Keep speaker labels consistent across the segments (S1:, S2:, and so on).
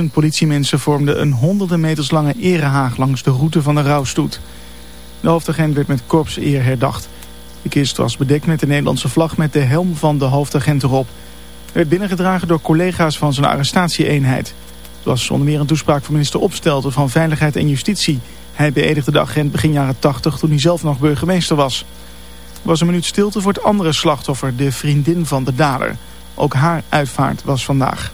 S1: Duizend politiemensen vormden een honderden meters lange erehaag langs de route van de rouwstoet. De hoofdagent werd met korpseer herdacht. De kist was bedekt met de Nederlandse vlag met de helm van de hoofdagent erop. werd binnengedragen door collega's van zijn arrestatieeenheid. Het was onder meer een toespraak van minister Opstelten van Veiligheid en Justitie. Hij beëdigde de agent begin jaren 80 toen hij zelf nog burgemeester was. Er was een minuut stilte voor het andere slachtoffer, de vriendin van de dader. Ook haar uitvaart was vandaag.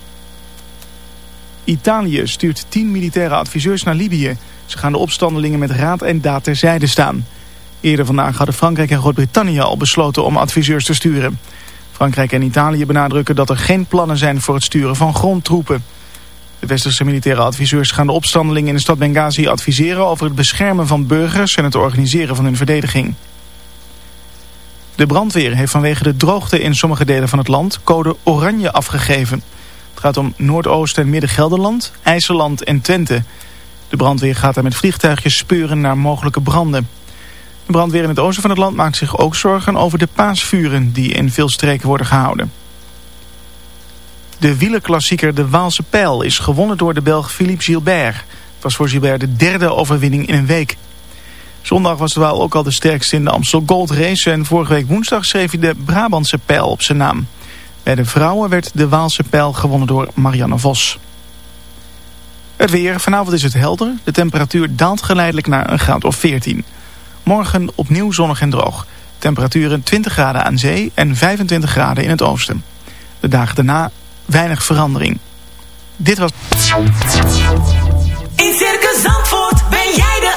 S1: Italië stuurt tien militaire adviseurs naar Libië. Ze gaan de opstandelingen met raad en daad terzijde staan. Eerder vandaag hadden Frankrijk en Groot-Brittannië al besloten om adviseurs te sturen. Frankrijk en Italië benadrukken dat er geen plannen zijn voor het sturen van grondtroepen. De westerse militaire adviseurs gaan de opstandelingen in de stad Benghazi adviseren over het beschermen van burgers en het organiseren van hun verdediging. De brandweer heeft vanwege de droogte in sommige delen van het land code oranje afgegeven. Het gaat om Noordoost- en Midden-Gelderland, IJsseland en Twente. De brandweer gaat er met vliegtuigjes speuren naar mogelijke branden. De brandweer in het oosten van het land maakt zich ook zorgen over de paasvuren die in veel streken worden gehouden. De wielerklassieker De Waalse Pijl is gewonnen door de Belg Philippe Gilbert. Het was voor Gilbert de derde overwinning in een week. Zondag was de Waal ook al de sterkste in de Amstel Gold Race... en vorige week woensdag schreef hij de Brabantse Pijl op zijn naam. Bij de vrouwen werd de Waalse Pijl gewonnen door Marianne Vos. Het weer. Vanavond is het helder. De temperatuur daalt geleidelijk naar een graad of 14. Morgen opnieuw zonnig en droog. Temperaturen 20 graden aan zee en 25 graden in het oosten. De dagen daarna weinig verandering. Dit was...
S2: In Circus Zandvoort ben jij de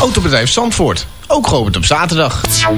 S3: Autobedrijf Zandvoort, ook geopend op zaterdag.
S4: Hi,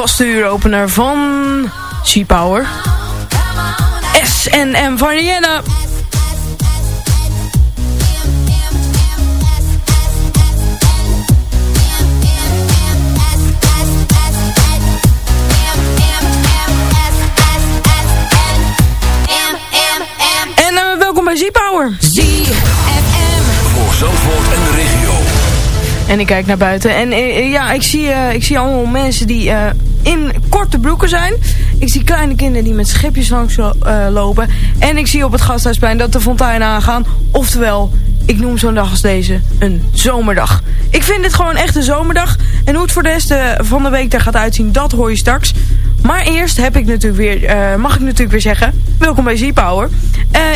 S5: vaste uuropener van. S&M. En uh, welkom bij Z-Power.
S6: Voor Zandvoort en de regio.
S5: En ik kijk naar buiten. En eh, ja, ik zie, eh, ik zie allemaal mensen die eh, in korte broeken zijn. Ik zie kleine kinderen die met schipjes langs eh, lopen. En ik zie op het gasthuisplein dat de fonteinen aangaan. Oftewel, ik noem zo'n dag als deze een zomerdag. Ik vind dit gewoon echt een zomerdag. En hoe het voor de rest eh, van de week er gaat uitzien, dat hoor je straks. Maar eerst heb ik natuurlijk weer, eh, mag ik natuurlijk weer zeggen, welkom bij Z-Power.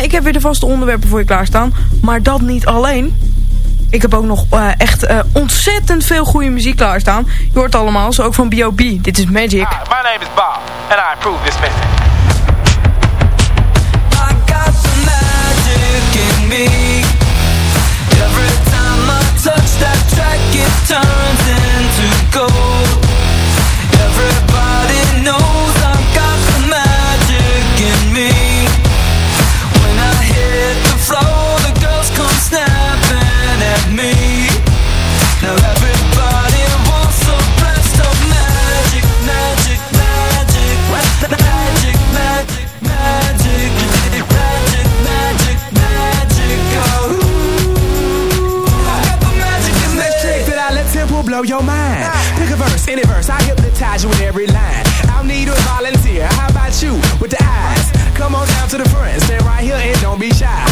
S5: Ik heb weer de vaste onderwerpen voor je klaarstaan. Maar dat niet alleen. Ik heb ook nog uh, echt uh, ontzettend veel goede muziek klaarstaan. Je hoort allemaal, zo ook van B.O.B. Dit is Magic.
S7: Hi, my name is Bob, and I approve this message.
S2: I got the magic in me. Every time I touch that track, it turns into gold.
S8: Here and don't be shy.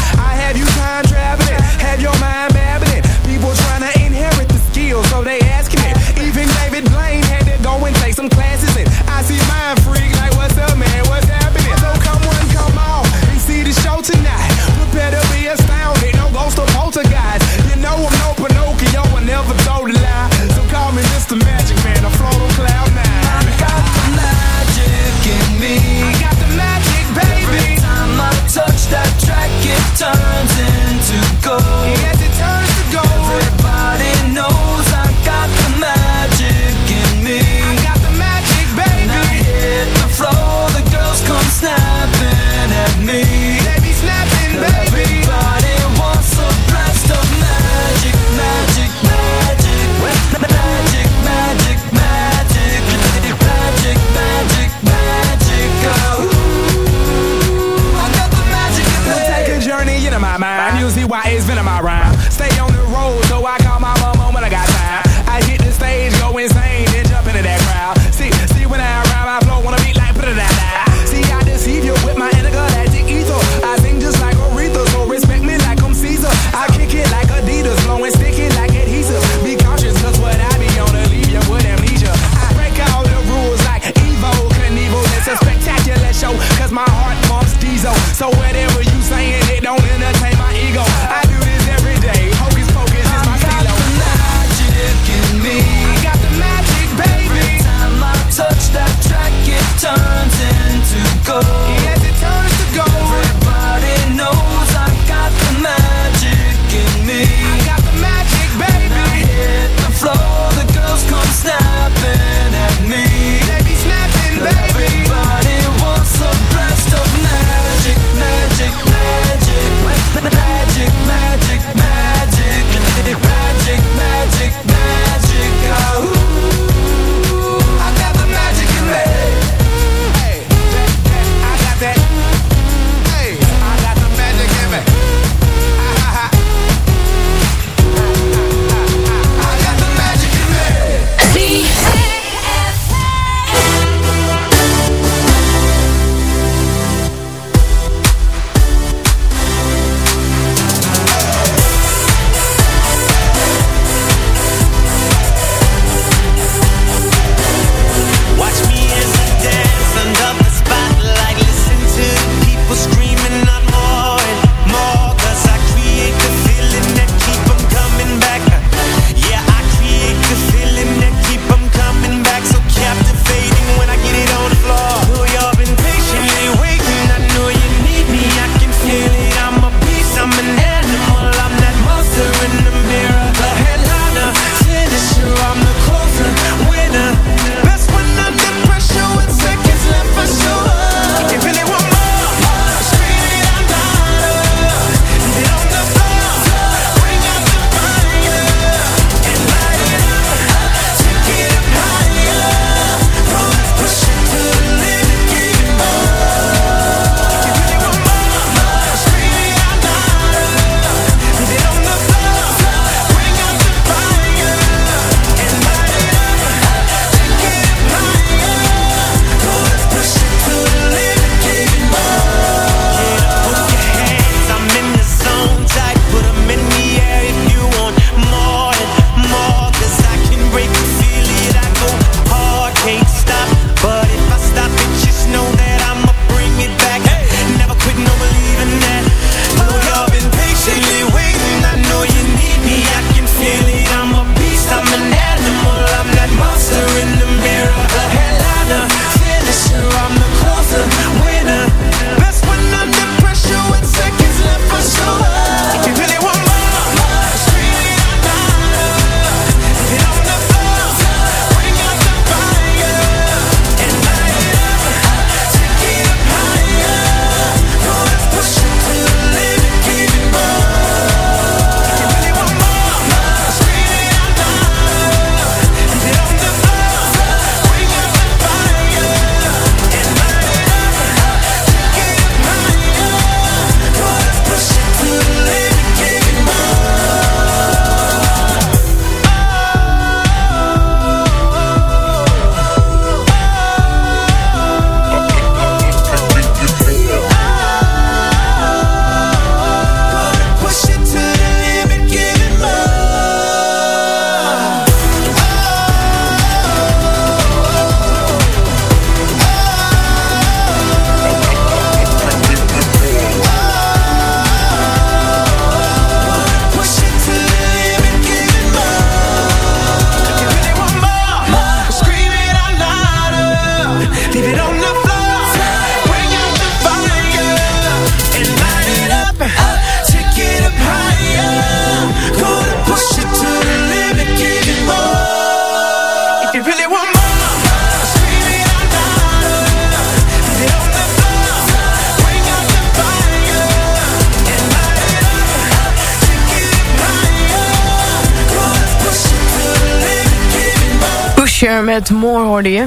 S5: met Moor hoorde je.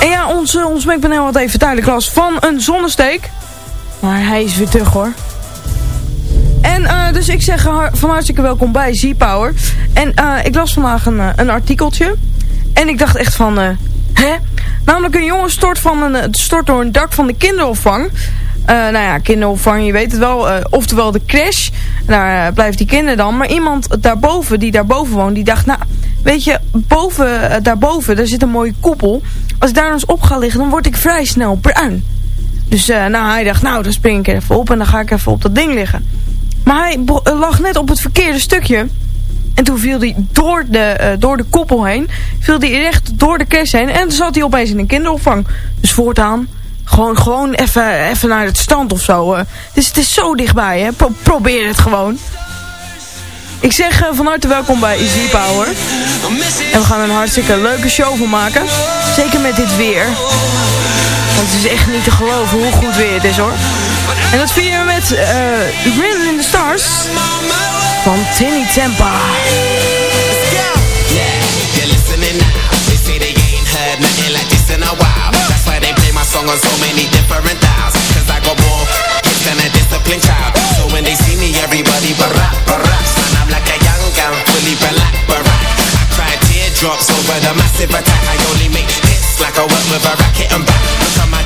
S5: En ja, onze, ons eh, mengpaneel had even duidelijk last van een zonnesteek. Maar hij is weer terug hoor. En uh, dus ik zeg van hartstikke welkom bij Z-Power. En uh, ik las vandaag een, een artikeltje. En ik dacht echt van, uh, hè? Namelijk een jongen stort, van een, stort door een dak van de kinderopvang. nou ja, kinderopvang, je weet het wel. oftewel de crash. Daar blijft die kinder dan. Maar iemand daarboven, die daarboven woont, die dacht... Nou, weet je, boven, daarboven, daar zit een mooie koepel. Als ik daar eens op ga liggen, dan word ik vrij snel bruin. Dus nou, hij dacht, nou, dan spring ik even op en dan ga ik even op dat ding liggen. Maar hij lag net op het verkeerde stukje. En toen viel hij door de, uh, door de koppel heen. Viel hij recht door de kerst heen. En toen zat hij opeens in een kinderopvang. Dus voortaan, gewoon, gewoon even, even naar het stand of zo. Dus het is zo dichtbij, hè. Pro probeer het gewoon. Ik zeg van harte welkom bij Easy Power. En we gaan een hartstikke leuke show van maken. Zeker met dit weer. Want het is echt niet te geloven hoe goed weer het is hoor. En dat vieren we met uh, Grin in the Stars van Tinny Tempa. song on so many different dials. Cause I got more than a disciplined child. So when they see me everybody barack, barack Man I'm like a young gun, fully black, barack I cry teardrops over the massive attack. I only make hits like I work with a racket and back. Look my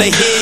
S5: they hear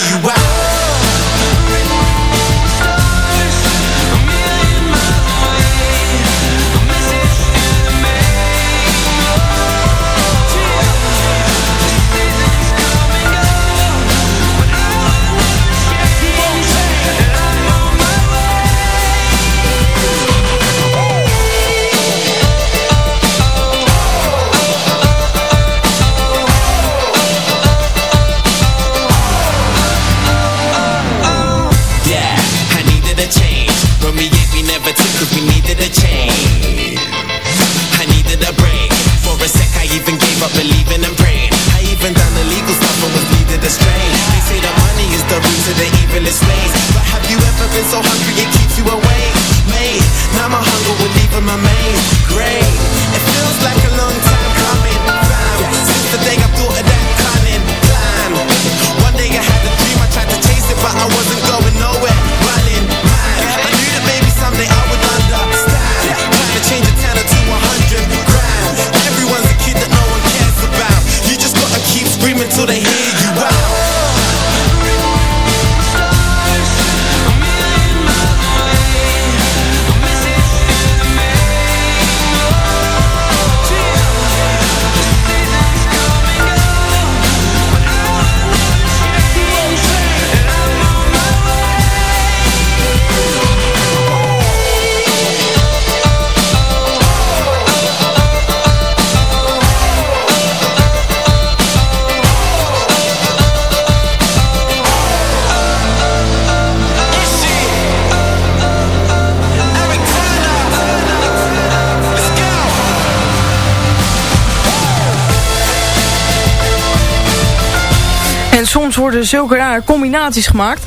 S5: worden zulke rare combinaties gemaakt.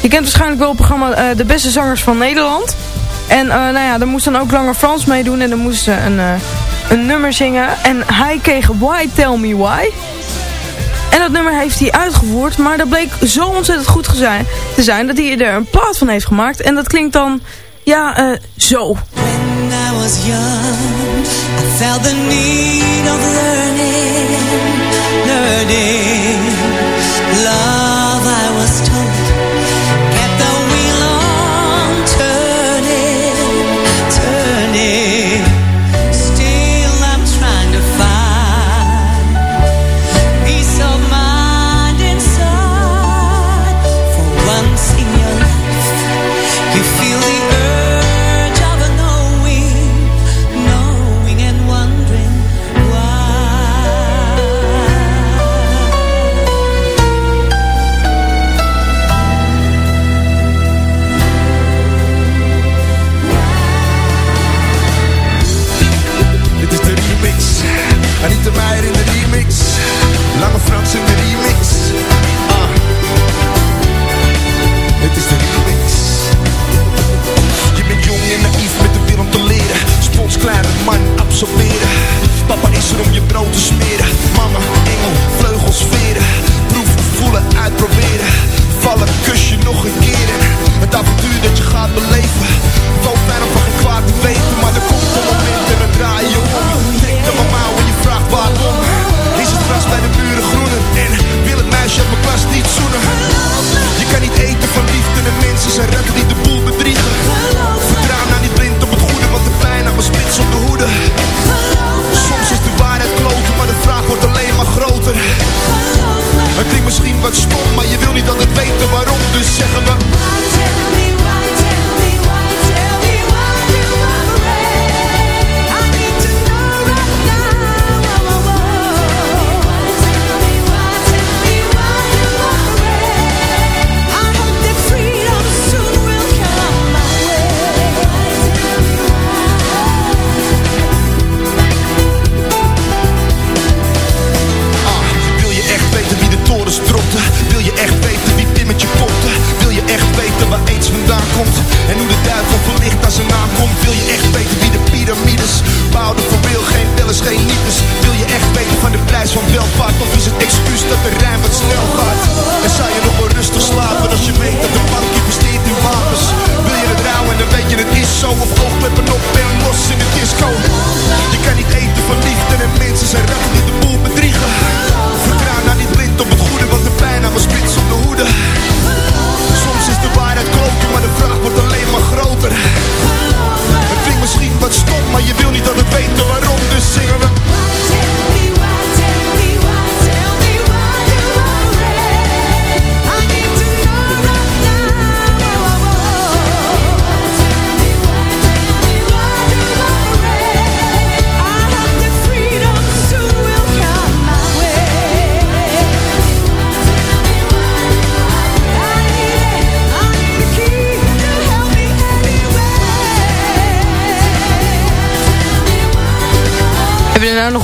S5: Je kent waarschijnlijk wel het programma uh, De Beste Zangers van Nederland. En uh, nou ja, daar moest dan ook langer Frans meedoen en dan moest ze een, uh, een nummer zingen. En hij kreeg Why Tell Me Why. En dat nummer heeft hij uitgevoerd, maar dat bleek zo ontzettend goed te zijn dat hij er een plaat van heeft gemaakt. En dat klinkt dan, ja, zo. When I was young, I felt the need of learning, learning. Papa is
S9: er om je brood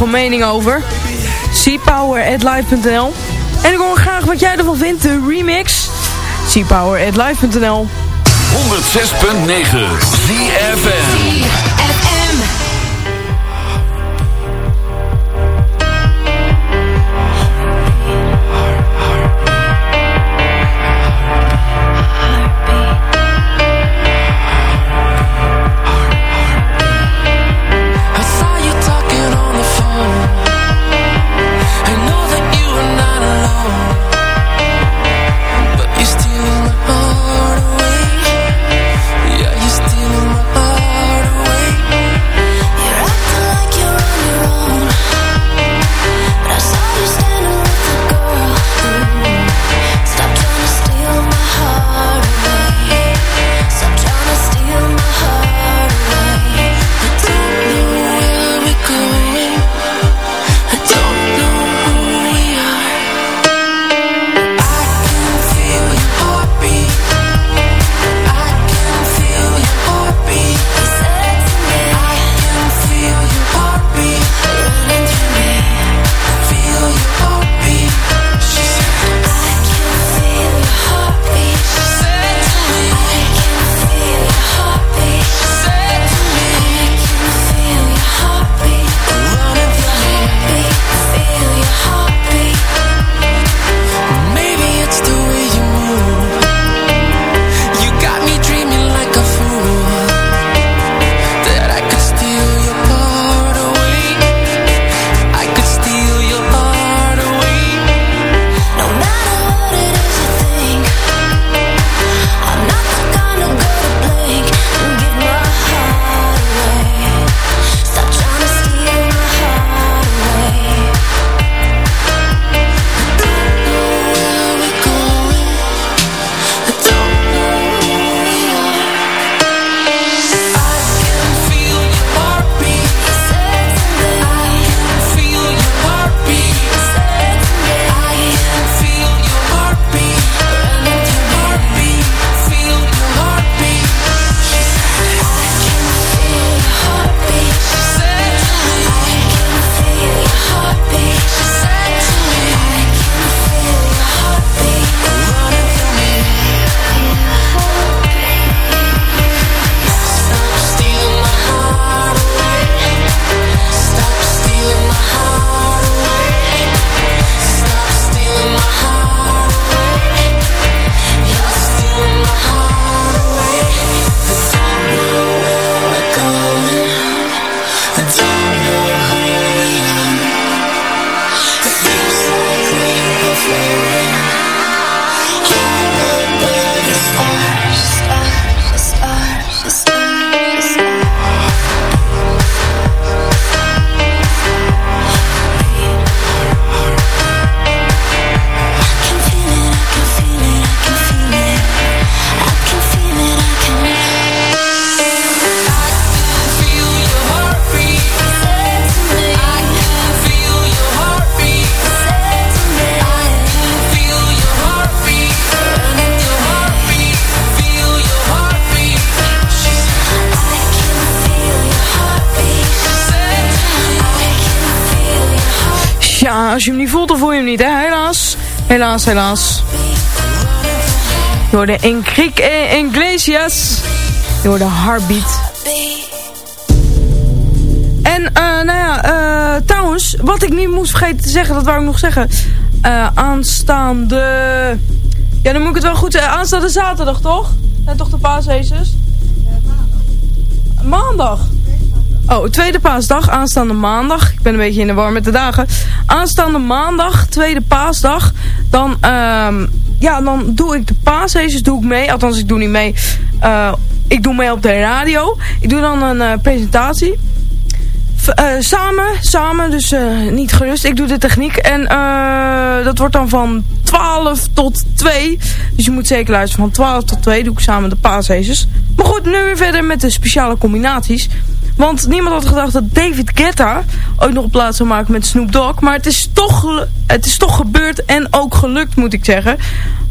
S9: nog
S5: mening over. cpower.live.nl En ik hoor graag wat jij ervan vindt, de remix. cpower.live.nl
S10: 106.9 ZFM
S11: als je hem niet voelt, dan voel je hem niet, hè? Helaas. Helaas, helaas. Door de Enrique Iglesias. Door de Heartbeat. En, uh, nou ja, uh, trouwens, wat ik niet moest vergeten te zeggen, dat wou ik nog zeggen. Uh, aanstaande... Ja, dan moet ik het wel goed zeggen. Aanstaande zaterdag, toch? En toch de paasheesters? maandag. Oh, tweede paasdag, aanstaande maandag. Ik ben een beetje in de war met de dagen. Aanstaande maandag, tweede paasdag. Dan, um, ja, dan doe ik de paasheesters doe ik mee. Althans, ik doe niet mee. Uh, ik doe mee op de radio. Ik doe dan een uh, presentatie. Uh, samen, samen, dus niet gerust. Ik doe de techniek en uh, dat wordt dan van 12 tot 2. Dus je moet zeker luisteren van 12 tot 2 doe ik samen de paashezers. Maar goed, nu weer verder met de speciale combinaties. Want niemand had gedacht dat David Guetta ook nog plaats zou maken met Snoop Dogg. Maar het is, toch, het is toch gebeurd en ook gelukt moet ik zeggen.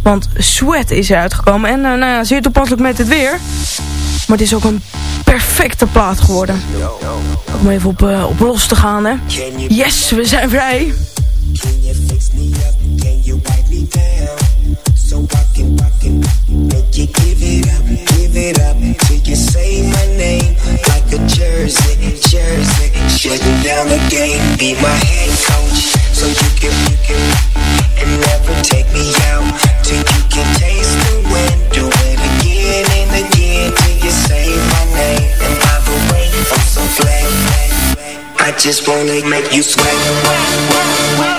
S11: Want Sweat is eruit gekomen en nou ja, zeer toepasselijk met het weer. Maar het is ook een perfecte plaat geworden. Om even op, uh, op los te gaan, hè. Yes, we zijn vrij. It up. Till you say my name? Like a jersey, jersey. Shutting down the game, be my head coach. So you can, you can, and never take me out. Till you can taste the wind, do it again and again Till you say my name, and by the way, I'm so glad I just wanna make you sweat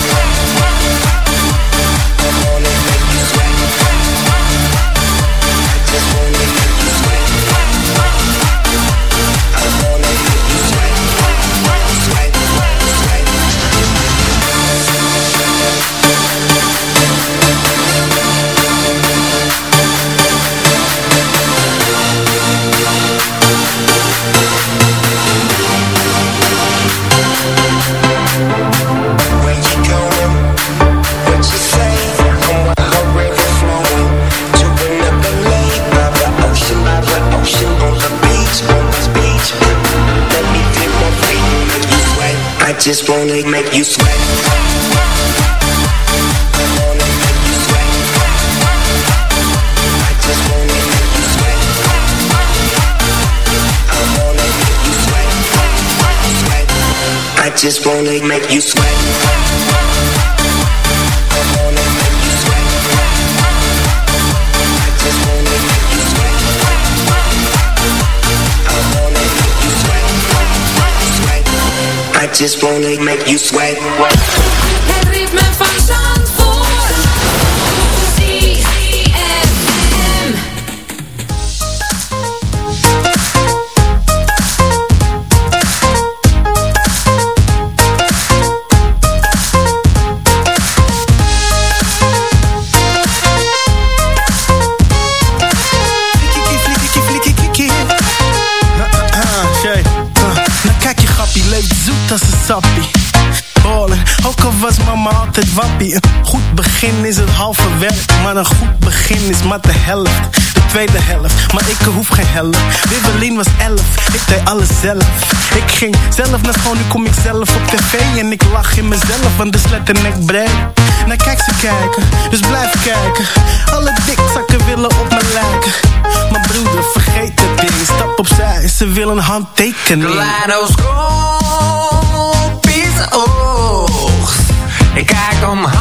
S11: Just wanna make you sweat. Just wanna make you sweat.
S12: Is maar is de helft. De tweede helft, maar ik hoef geen helft. Wibbelin was elf, ik deed alles zelf. Ik ging zelf naar school, nu kom ik zelf op tv. En ik lach in mezelf, want de sletten ik breed. Nou kijk ze kijken, dus blijf kijken. Alle dikzakken willen op me lijken. Maar broeder, vergeet het ding, stap opzij, ze willen een handtekening.
S2: Kaleidoscopisch oog. Ik kijk omhoog,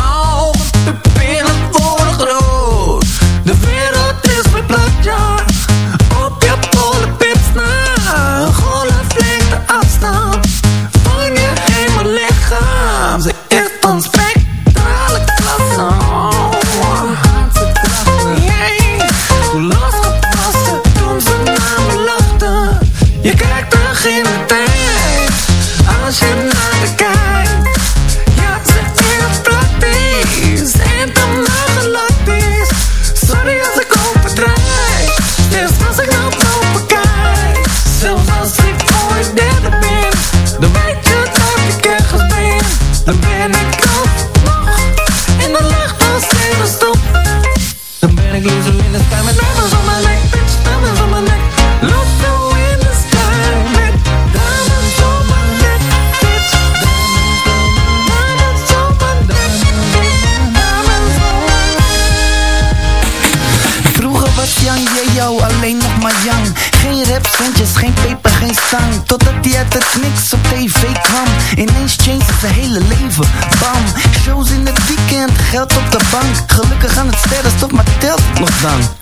S5: done.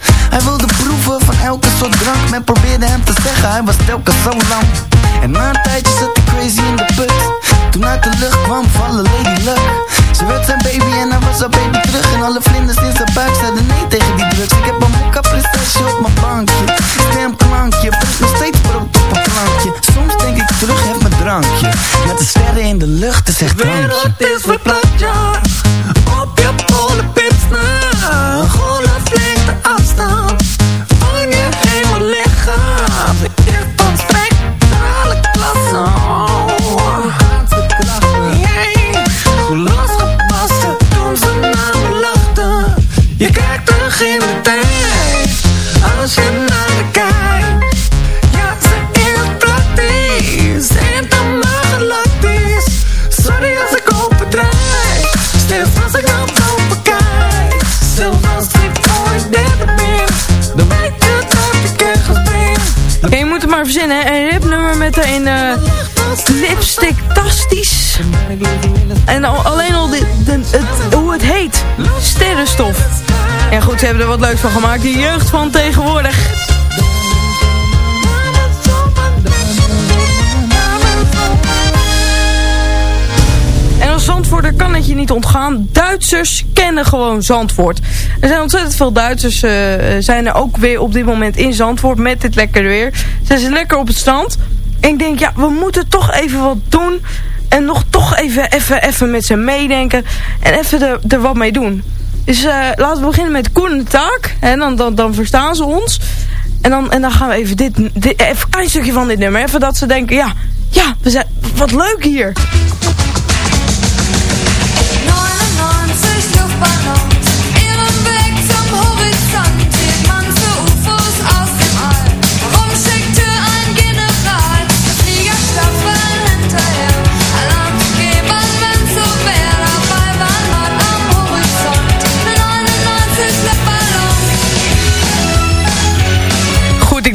S5: Wat van gemaakt, die jeugd van tegenwoordig. En als Zandvoorter kan het je niet ontgaan. Duitsers kennen gewoon Zandvoort. Er zijn ontzettend veel Duitsers eh, zijn er ook weer op dit moment in Zandvoort met dit lekker weer. Zijn ze lekker op het strand. Ik denk, ja, we moeten toch even wat doen. En nog toch even, even, even met ze meedenken. En even er, er wat mee doen. Dus eh, laten we beginnen met Koen en Taak. En dan, dan, dan verstaan ze ons. En dan, en dan gaan we even dit, dit, even een klein stukje van dit nummer. Even dat ze denken, ja, ja, we zijn, wat leuk hier.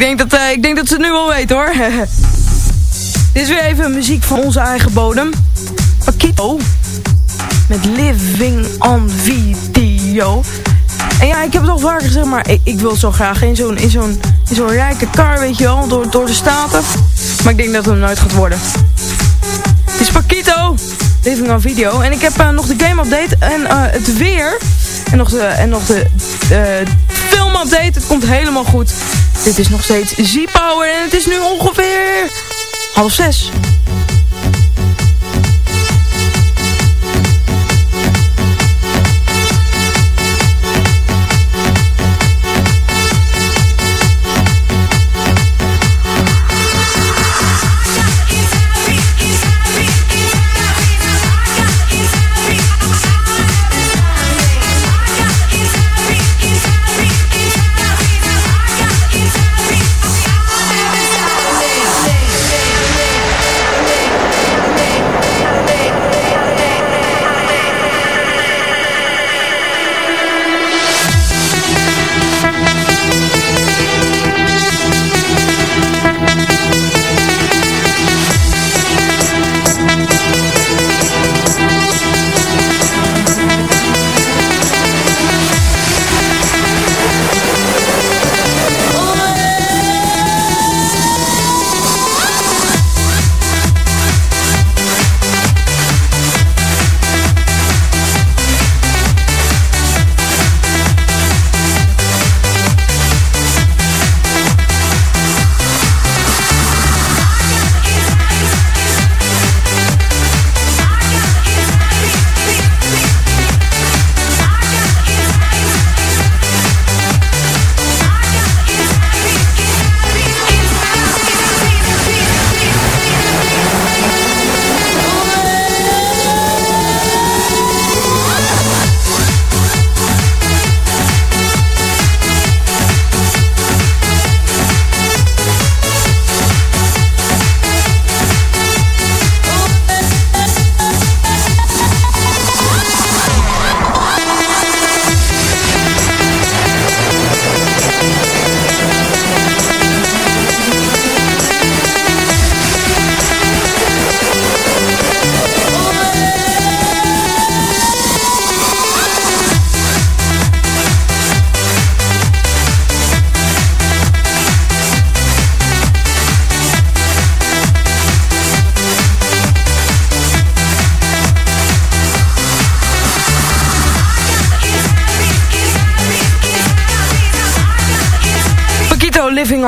S5: Denk dat, eh, ik denk dat ze het nu wel weten hoor. Dit is weer even muziek van onze eigen bodem. Paquito. Met Living on Video. En ja, ik heb het al vaker gezegd, maar ik, ik wil zo graag in zo'n zo'n zo'n rijke car, weet je wel, door, door de staten. Maar ik denk dat het hem nooit gaat worden. Het is Paquito. Living on Video. En ik heb eh, nog de game update en eh, het weer. En nog de, en nog de eh, film update. Het komt helemaal goed. Dit is nog steeds Z-Power en het is nu ongeveer half zes.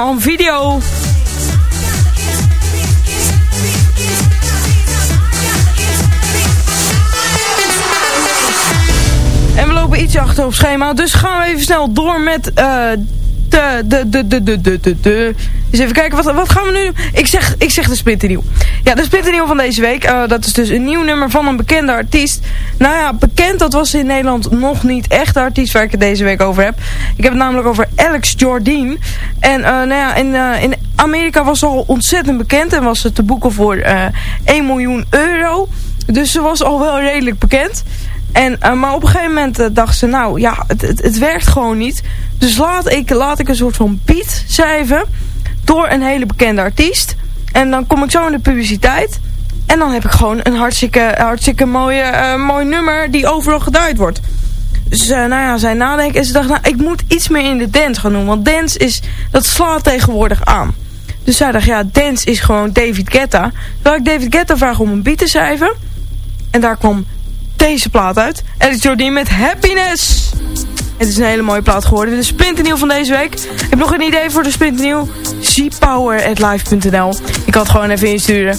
S13: On Video. En we lopen ietsje achter op schema, dus gaan we even snel door met eh de, de, de, de, de, de, de, de. Dus even kijken, wat, wat gaan we nu doen? Ik zeg, ik zeg de splinternieuw. Ja, de splinternieuw van deze week. eh, dat is dus een nieuw nummer van een bekende artiest. Nou ja, bekend, dat was in Nederland nog niet echt de artiest waar ik het deze week over heb. Ik heb het namelijk over Alex Jordine. En eh, nou ja, in, eh, in Amerika was ze al ontzettend bekend en was ze te boeken voor eh 1 miljoen euro. Dus ze was al wel redelijk bekend. En, maar op een gegeven moment dacht ze, nou ja, het, het, het werkt gewoon niet. Dus laat ik, laat ik een soort van beat schrijven door een hele bekende artiest. En dan kom ik zo in de publiciteit. En dan heb ik gewoon een hartstikke, hartstikke mooie, eh, mooi nummer die overal geduid wordt. Dus eh, nou ja, zij nadenken en ze dacht, nou ik moet iets meer in de dance gaan doen. Want dance is, dat slaat tegenwoordig aan. Dus zij dacht, ja, dance is gewoon David Guetta. Terwijl ik David Guetta vraag om een beat te schrijven. En daar kwam deze plaat uit. Alex Jordine met Happiness. Het is een hele mooie plaat geworden. De splinternieuw van deze week. Ik heb nog een idee voor de splinternieuw. Zpower.live.nl Ik kan het gewoon even insturen.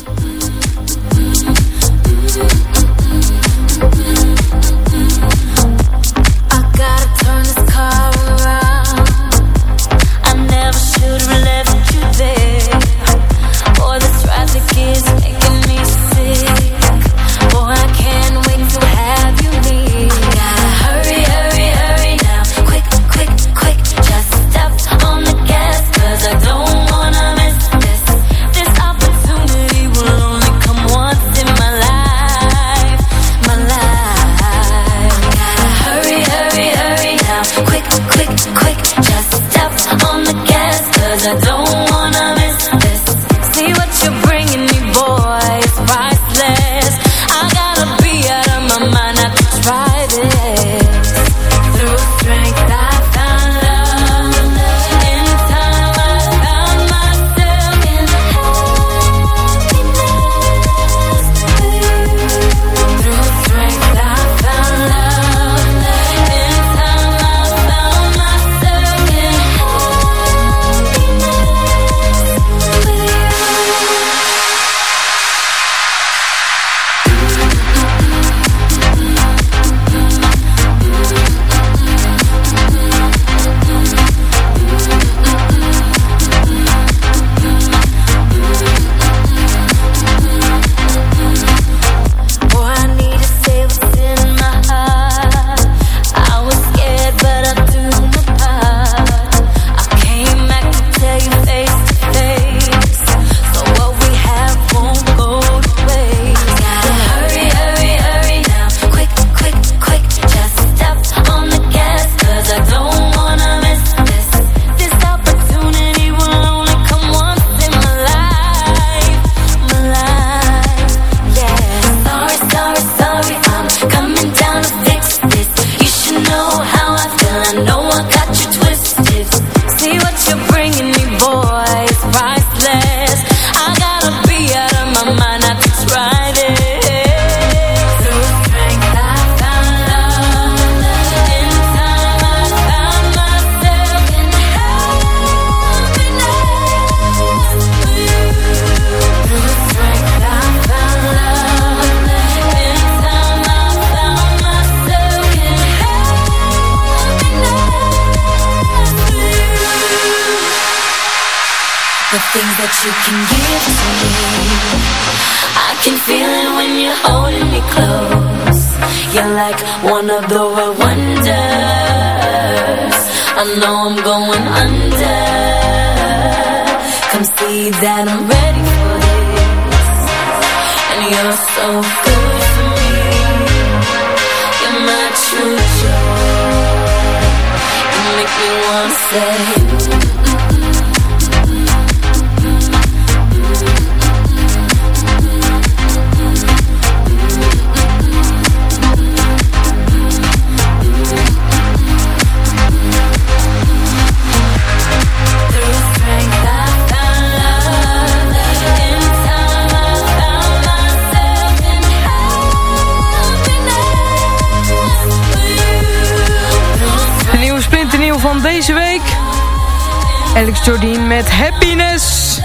S5: Alex Jordien met Happiness.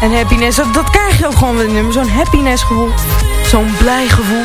S5: En happiness, dat, krijg je ook gewoon met nummer. Zo'n happiness gevoel. Zo'n blij gevoel.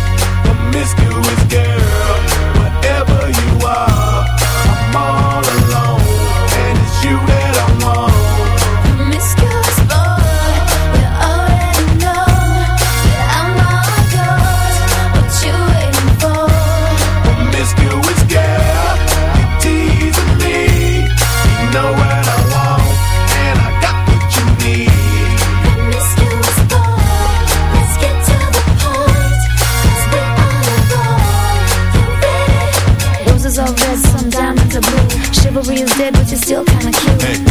S14: Promiscuous girl, whatever you are, I'm all alone, and it's you that I want.
S15: Chivalry is dead, but you're still kinda cute.
S14: Hey,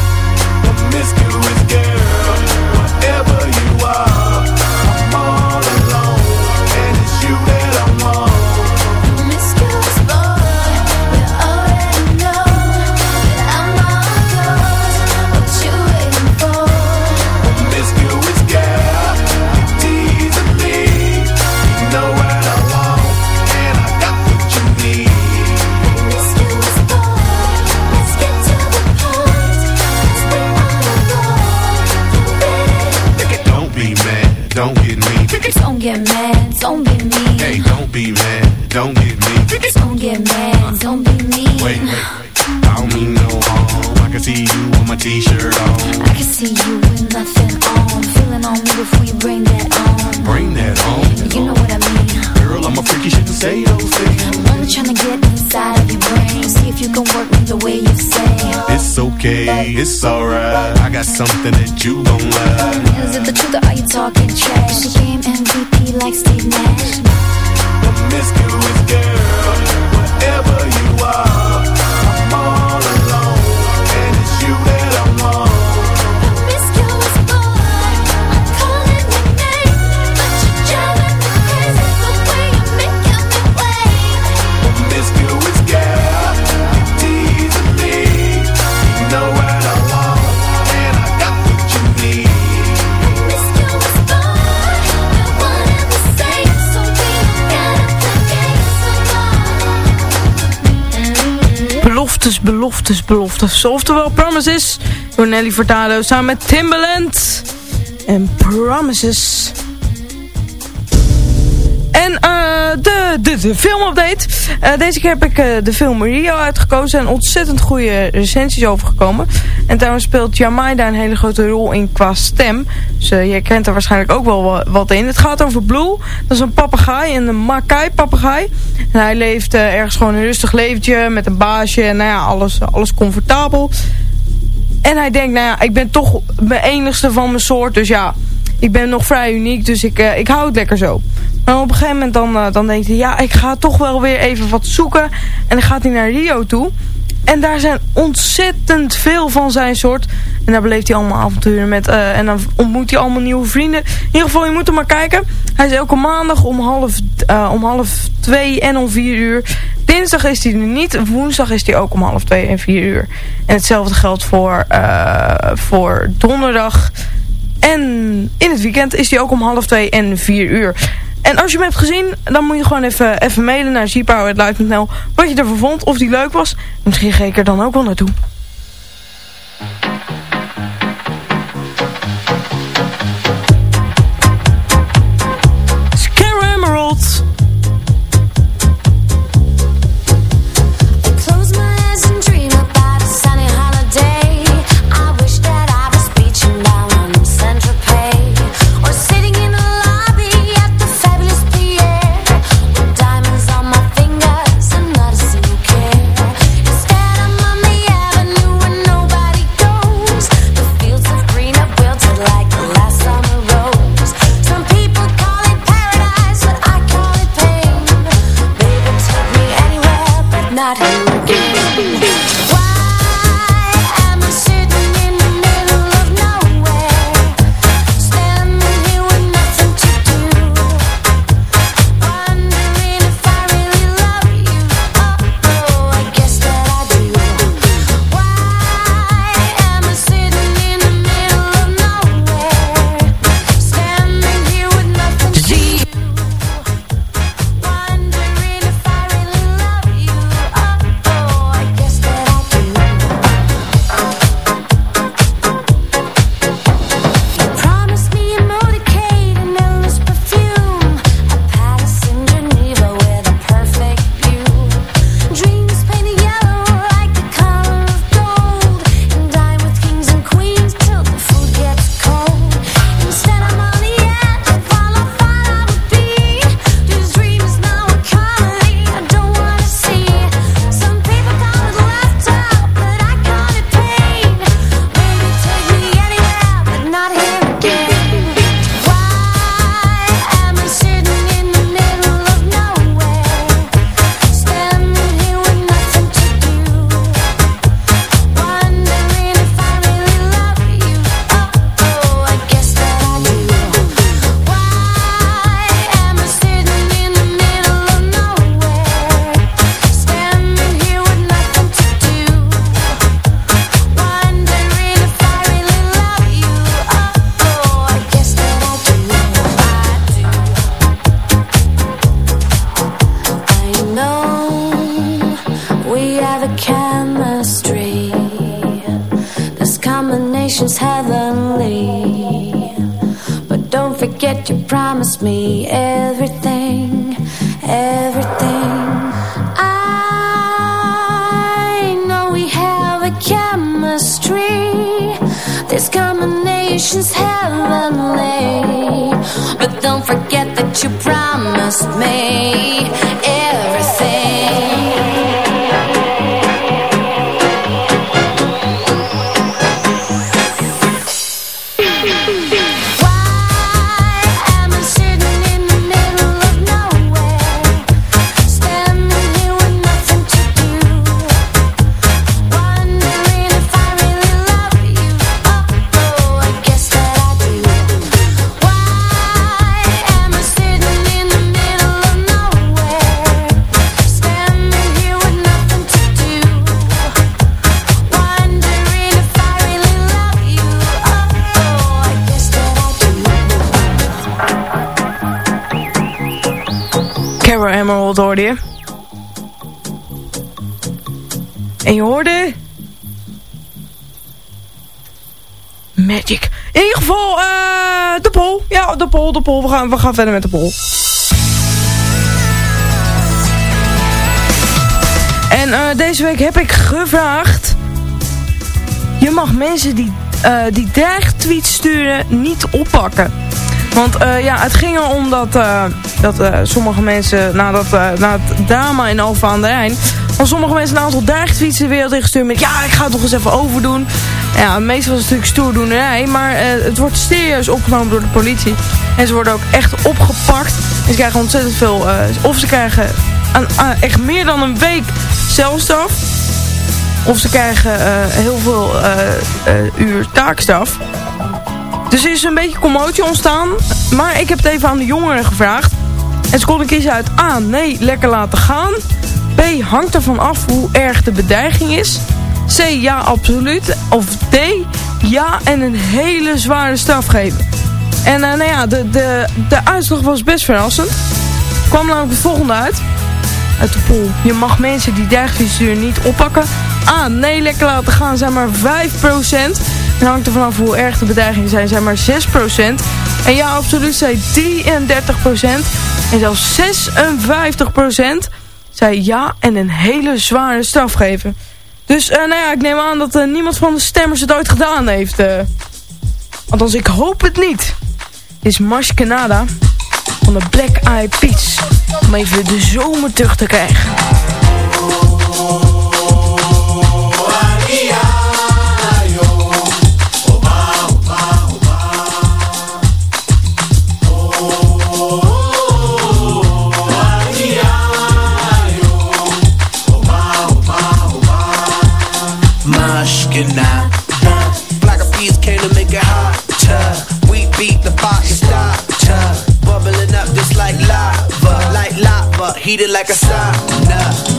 S14: miss you as girl, whatever you are. T-shirt on.
S15: I can see you with nothing on. Feeling on me before you bring that on.
S14: Bring that on.
S15: You know what I mean.
S14: Girl, I'm a freak, you shouldn't say those things.
S15: Only trying to get inside of your brain. See if you can work me the way you say.
S14: It's okay, it's alright. I got something that you gon' like.
S15: Is it the truth or are you talking trash? She came MVP like Steve Nash.
S14: Promiscuous girl, whatever you are,
S5: Beloftes, beloftes. Oftewel Promises door Nelly Furtado samen met Timbaland. En Promises. En eh, de, de, de filmupdate. Eh, deze keer heb ik eh, de film Rio uitgekozen. En ontzettend goede recensies overgekomen. En daarom speelt Jamaida een hele grote rol in qua stem. Dus je kent er waarschijnlijk ook wel wa- wat in. Het gaat over Blue. Dat is een papegaai, een Makai papegaai. En hij leeft ergens gewoon een rustig leventje met een baasje. En nou ja, alles, alles comfortabel. En hij denkt, nou ja, ik ben toch mijn enigste van mijn soort. Dus ja, ik ben nog vrij uniek. Dus ik, eh, ik hou het lekker zo. Maar op een gegeven moment dan, eh, dan denkt hij, ja, ik ga toch wel weer even wat zoeken. En dan gaat hij naar Rio toe. En daar zijn ontzettend veel van zijn soort. En daar beleeft hij allemaal avonturen met. eh, en dan ontmoet hij allemaal nieuwe vrienden. In ieder geval, je moet er maar kijken. Hij is elke maandag om half, eh, om half twee en om vier uur. Dinsdag is hij er niet. Woensdag is hij ook om half twee en vier uur. En hetzelfde geldt voor, voor donderdag. En in het weekend is hij ook om half twee en vier uur. En als je hem hebt gezien, dan moet je gewoon even, even mailen naar zpower.live.nl wat je ervan vond, of die leuk was. Misschien ga ik er dan ook wel naartoe.
S15: You promised me
S5: eh? Hoorde je. En je hoorde... Magic. In ieder geval, eh de pol. Ja, de pol, de pol. We gaan, we gaan verder met de pol. En eh, deze week heb ik gevraagd... Je mag mensen die, eh die dreigtweets sturen niet oppakken. Want eh, ja, het ging erom dat, eh, dat eh, sommige mensen, na, dat, na het drama in Alfa aan de Rijn, van sommige mensen een aantal dreigtweets de wereld ingestuurd met ja, ik ga het nog eens even overdoen. Ja, meestal was het natuurlijk stoerdoenerij, maar het wordt serieus opgenomen door de politie. En ze worden ook echt opgepakt. En ze krijgen ontzettend veel, of ze krijgen een, echt meer dan een week celstraf. Of ze krijgen heel veel uur taakstraf. Dus er is een beetje commotie ontstaan. Maar ik heb het even aan de jongeren gevraagd. En ze konden kiezen uit A. Nee, lekker laten gaan. B. Hangt ervan af hoe erg de bedreiging is. C. Ja, absoluut. Of D. Ja en een hele zware straf geven. En eh, nou ja, de, de, de uitslag was best verrassend. Er kwam namelijk het volgende uit. Uit de pool. Je mag mensen die dreigvisuur niet oppakken. A. Nee, lekker laten gaan zijn maar 5%. En hangt er vanaf hoe erg de bedreigingen zijn, zijn maar 6%. En ja, absoluut, zei 33%. En zelfs 56% zei ja en een hele zware straf geven. Dus eh, nou ja, ik neem aan dat eh, niemand van de stemmers het ooit gedaan heeft. eh. Althans, ik hoop het niet. Is Mars Canada van de Black Eyed Peas. Om even de zomer terug te krijgen.
S16: Heated like a sauna.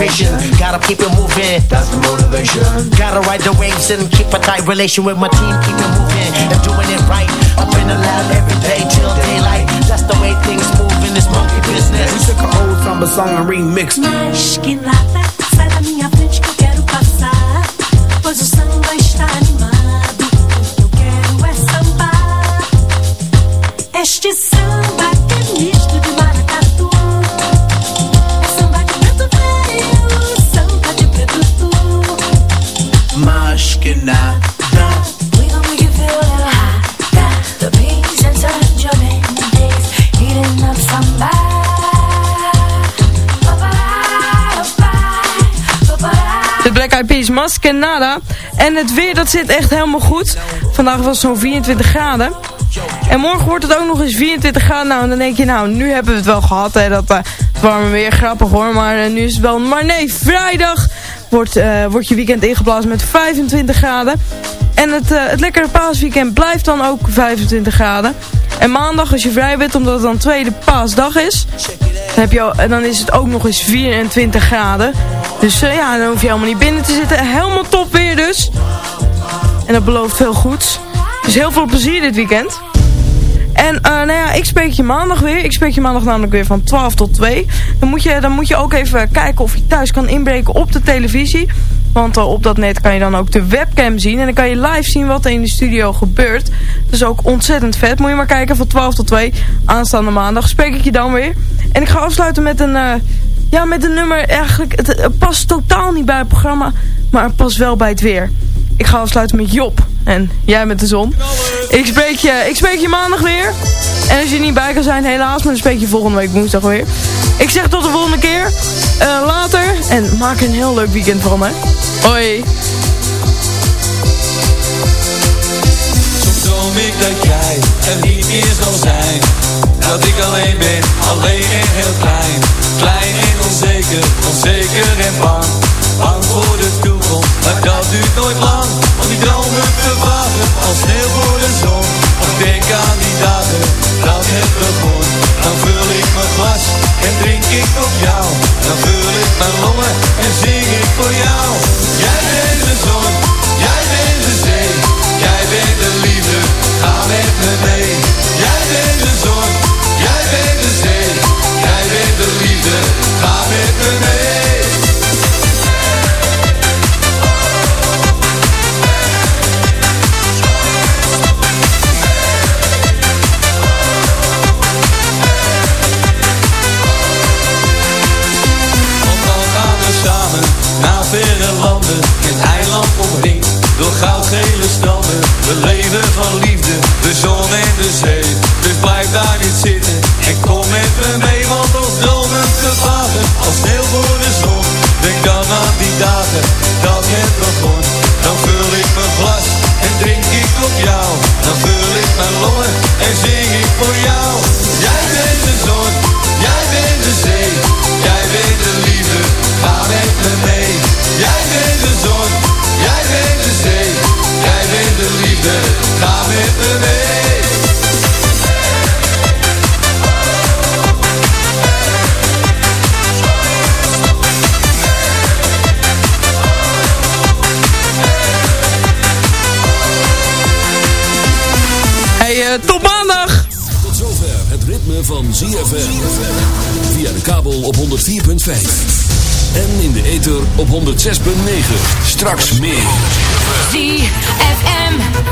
S17: patient. Gotta keep it moving. That's the motivation. Gotta ride the waves and keep a tight relation with my team. Keep it moving and doing it right. Up in the lab every day till daylight. That's the way things move in this monkey business. We took an old samba
S8: song and remixed.
S15: Mas que nada, sai minha frente que eu quero passar. Pois o samba está animado. Eu quero é sambar. Este samba que é misto de
S5: Maskenada. En het weer, dat zit echt helemaal goed. Vandaag was zo'n 24 graden. En morgen wordt het ook nog eens 24 graden. Nou, en dan denk je, nou, nu hebben we het wel gehad. Hè, dat het warme weer, grappig hoor. Maar eh, nu is het wel... Maar nee, vrijdag wordt, eh, wordt je weekend ingeblazen met 25 graden. En het, eh, het lekkere paasweekend blijft dan ook 25 graden. En maandag, als je vrij bent, omdat het dan tweede paasdag is... Dan, heb je, dan is het ook nog eens 24 graden. Dus eh, ja, dan hoef je helemaal niet binnen te zitten. Helemaal top weer dus. En dat belooft veel goeds. Dus heel veel plezier dit weekend. En eh, nou ja, ik spreek je maandag weer. Ik spreek je maandag namelijk weer van 12 tot 2. Dan moet je, dan moet je ook even kijken of je thuis kan inbreken op de televisie. Want eh, op dat net kan je dan ook de webcam zien. En dan kan je live zien wat er in de studio gebeurt. Dat is ook ontzettend vet. Moet je maar kijken van 12 tot 2. Aanstaande maandag spreek ik je dan weer. En ik ga afsluiten met een... ja, met een nummer eigenlijk... Het, past totaal niet bij het programma. Maar het past wel bij het weer. Ik ga afsluiten met Job. En jij met de zon. Ik spreek je, ik spreek je maandag weer. En als je niet bij kan zijn, helaas. Maar dan spreek je volgende week woensdag weer. Ik zeg tot de volgende keer. Eh, later. En maak een heel leuk weekend van, hè. Hoi.
S2: Ik dat jij zal zijn. Dat ik alleen ben, alleen en heel klein. Klein onzeker, onzeker en bang. Bang voor de toekomst,